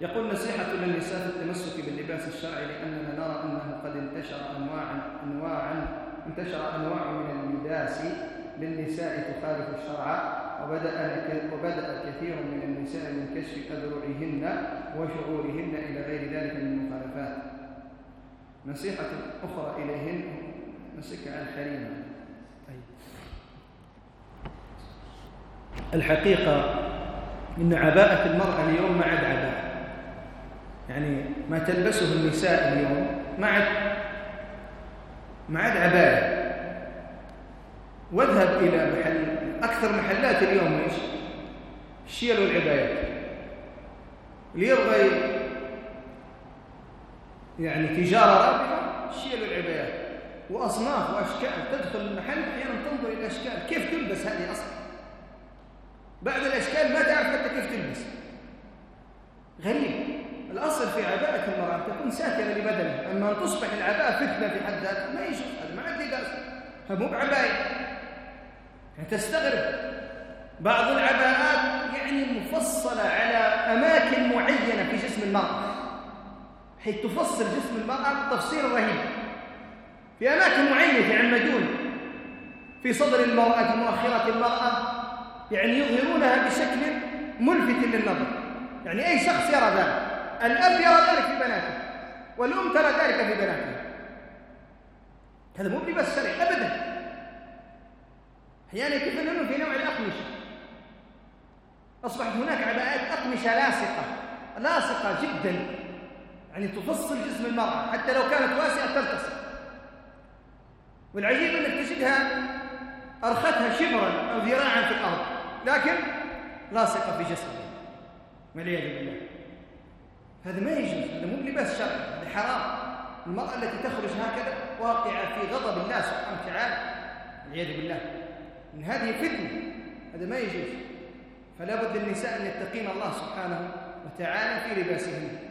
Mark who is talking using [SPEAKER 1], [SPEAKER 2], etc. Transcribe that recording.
[SPEAKER 1] يقول نصيحة للنساء في التمسك باللباس الشرعي لأننا نرى أنه قد انتشر أنواعا أنواعا انتشر أنواع من اللباس للنساء تخالف الشرع وبدأ وبدأ كثير من النساء من كشف أذرعهن وشعورهن إلى غير ذلك من المخالفات نصيحة أخرى إليهن مسك على الحريم طيب. الحقيقة إن عباءة المرأة اليوم عباءة يعني ما تلبسه النساء اليوم ما عاد ما عاد عباية واذهب إلى محل أكثر محلات اليوم إيش؟ الشيل والعبايات اللي يبغى يعني تجارة رابحة الشيل والعبايات وأصناف وأشكال. تدخل المحل أحيانا تنظر إلى الأشكال كيف تلبس هذه أصلا؟ بعد الأشكال ما تعرف حتى كيف تلبس. غريب. الأصل في عباءة المرأة أن تكون ساترة لبدنها أما أن تصبح العباءة فتنة في حد ذاتها ما يجوز هذا ما عاد لباس هذا مو بعباية يعني تستغرب. بعض العباءات يعني مفصلة على أماكن معينة في جسم المرأة. حيث تفصل جسم المرأة تفصيل رهيب. في أماكن معينة في عمدون في صدر المرأة مؤخرة المرأة يعني يظهرونها بشكل ملفت للنظر. يعني أي شخص يرى ذلك. الأب يرى ذلك في بناته والأم ترى ذلك في بناتها هذا مو بلباس شرعي أبدا. أحيانا يتفننون في نوع الأقمشة؟ أصبحت هناك عباءات أقمشة لاصقة لاصقة جدا. يعني تفصل جسم المرأة حتى لو كانت واسعة تلتصق. والعجيب أنك تجدها أرختها شبرا أو ذراعا في الأرض لكن لاصقة في جسمها. والعياذ بالله. هذا ما يجوز هذا مو لباس شرعي هذا حرام. المرأة التي تخرج هكذا واقعة في غضب الله سبحانه وتعالى والعياذ بالله. من هذه فتنة هذا ما يجوز. فلا بد للنساء أن يتقين الله سبحانه وتعالى في لباسهن.